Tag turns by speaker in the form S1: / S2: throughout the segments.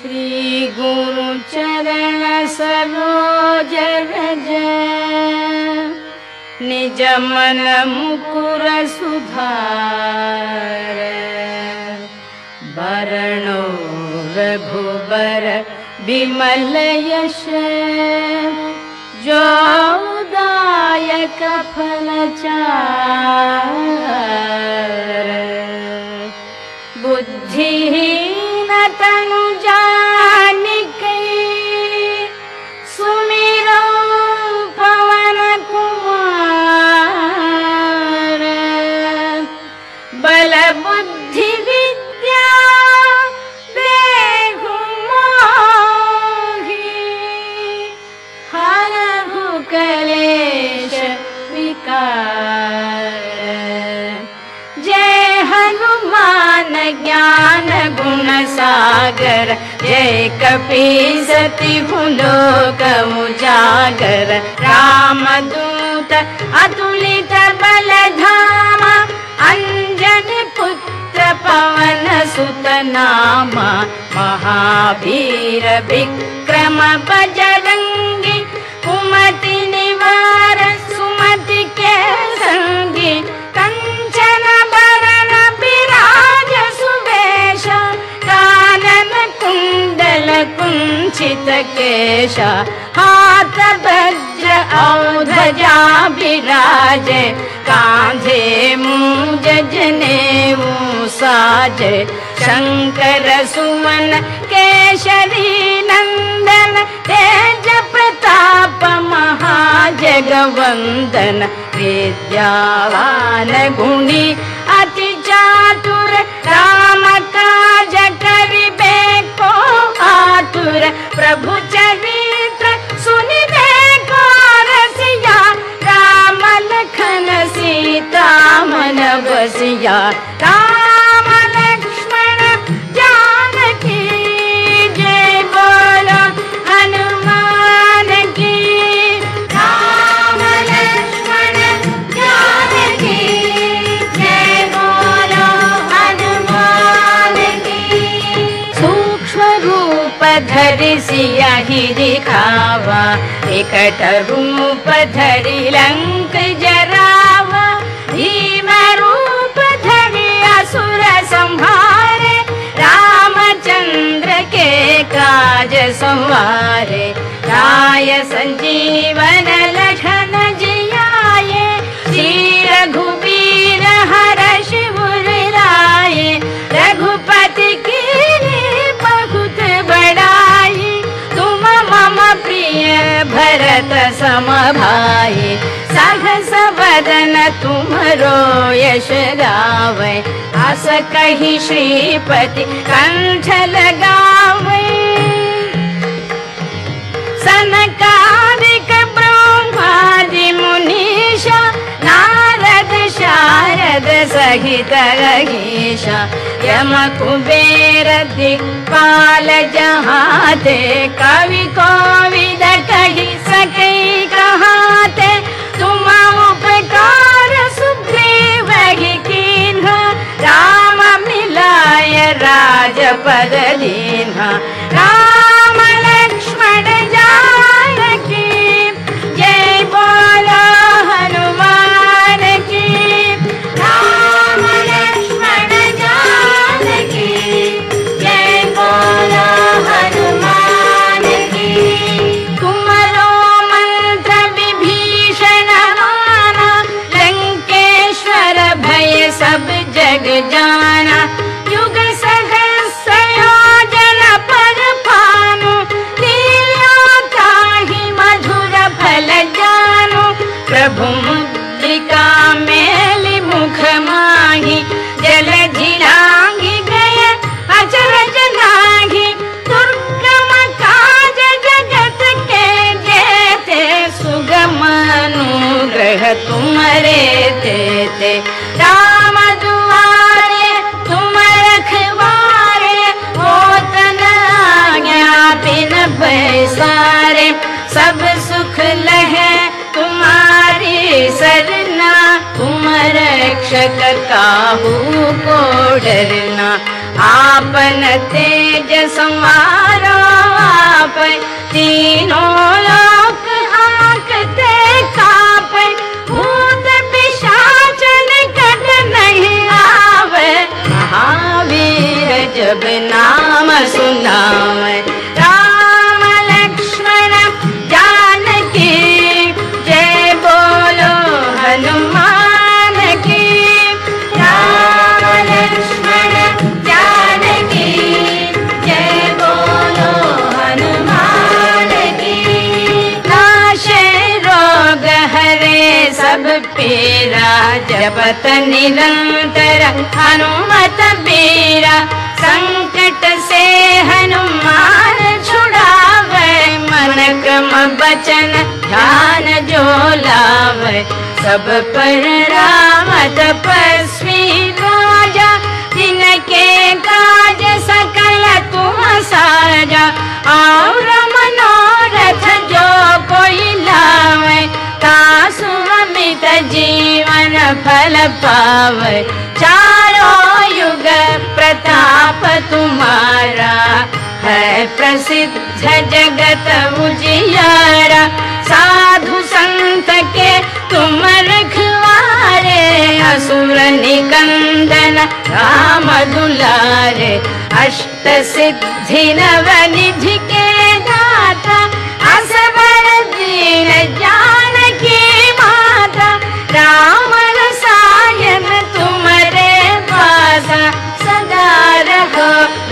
S1: श्री गुरु चरण सरोज रज निज मन मुकुर सुधार वरणो रघुबर विमल यश जय हनुमान ज्ञान गुण सागर जय कपी सति लोक उजागर राम दूत अतुलित बल धाम अंजन पुत्र पवन सुत नाम महावीर विक्रम बजरंगी केश। हाथ वज्र औध्वजा विराजे कांधे मूज जनेऊ साजे शंकर सुमन केशरी नंदन तेज प्रताप महाजगवंदन। विद्यावान गुणी आतुर प्रभु चरित्र सुनिबे को रसिया राम लखन सीता मन रूप धरि सियाहि दिखावा एकट रूप धरि लंक जरावा। भीम रूप धरि असुर संहारे रामचंद्र के काज संवारे। राय संजीवन लखन जियाए भरत सम भाई सहस बदन तुमरो यश गावे। श्रीपति कंठ लगावे सनकादिक ब्रह्मादि मुनीषा नारद शारद सहित रहीशा यम कुबेर दिक्पाल जहाते कवि कोविद कही सके कहाते तुम उपकार ही कीन्ह। राम मिलाय राजपद दीन्हा अनुग्रह तुमरे तेते राम दुआरे तुम रखवारे होतन आज्ञा बिन पैसारे सब सुख लहे तुम्हारी सरना तुम रक्षक काहू को डरना। आपन तेज समारो आप तीनों जब नाम सुनावे राम लक्ष्मण जानकी जय बोलो हनुमान की। राम लक्ष्मण जानकी जय बोलो हनुमान की। नाशे रोग हरे सब पीरा जपत निरंतर हनुमत बीरा संकट से हनुमान छुड़ावे मन क्रम बचन ध्यान जो लावे सब पर राम तपस्वी राजा तिनके काज सकल तुम साजा। और मनोरथ जो लावे तासु अमित जीवन फल पावे। चारों युग प्रताप तुम्हारा है प्रसिद्ध जगत उजियारा साधु संत के तुम रखवारे असुर निकंदन राम दुलारे अष्ट सिद्धि नव निधि के दाता असवर दीन जानकी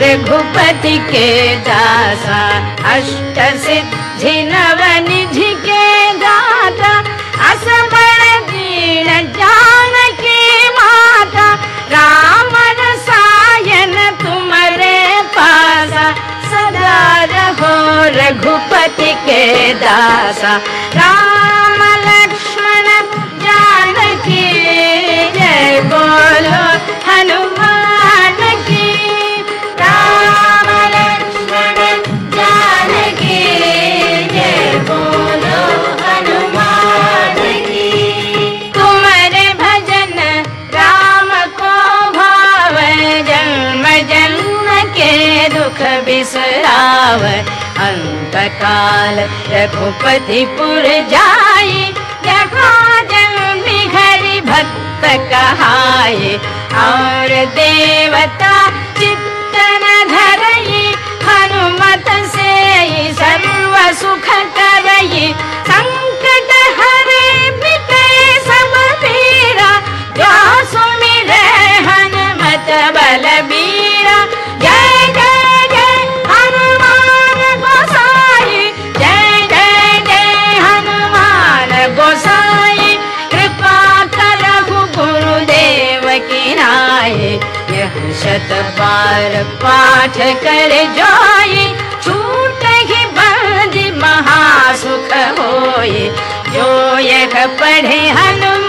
S1: रघुपति के दासा अष्ट सिद्धि नव निधि के दाता असबर दीन जानकी माता राम तुम्हारे पासा सदा रहो रघुपति के दासा राम बिसराव अंत काल रघुपति पुर जाई जहाँ जन्मी हरि भक्त कहाए और देवता चित्तन धरई हनुमत से सर्व सुख करई। संकट हरे मिटे सब पीरा जो सुमिरे हनुमत बलबीरा होय जो यह पढ़े हनुमान